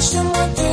someone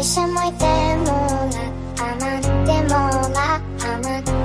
医者もいてもな甘んでもな甘んでも。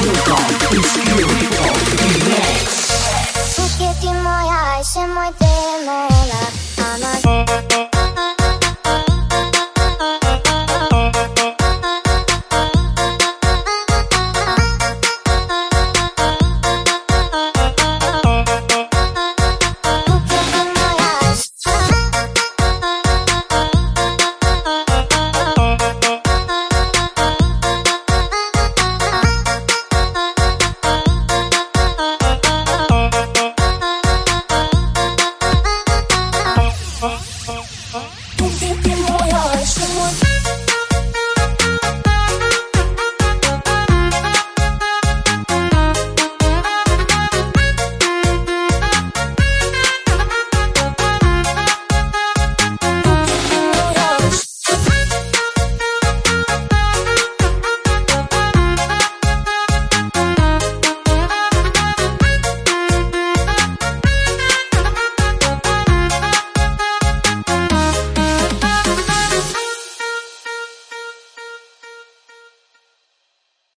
Look at my eyes and my demons.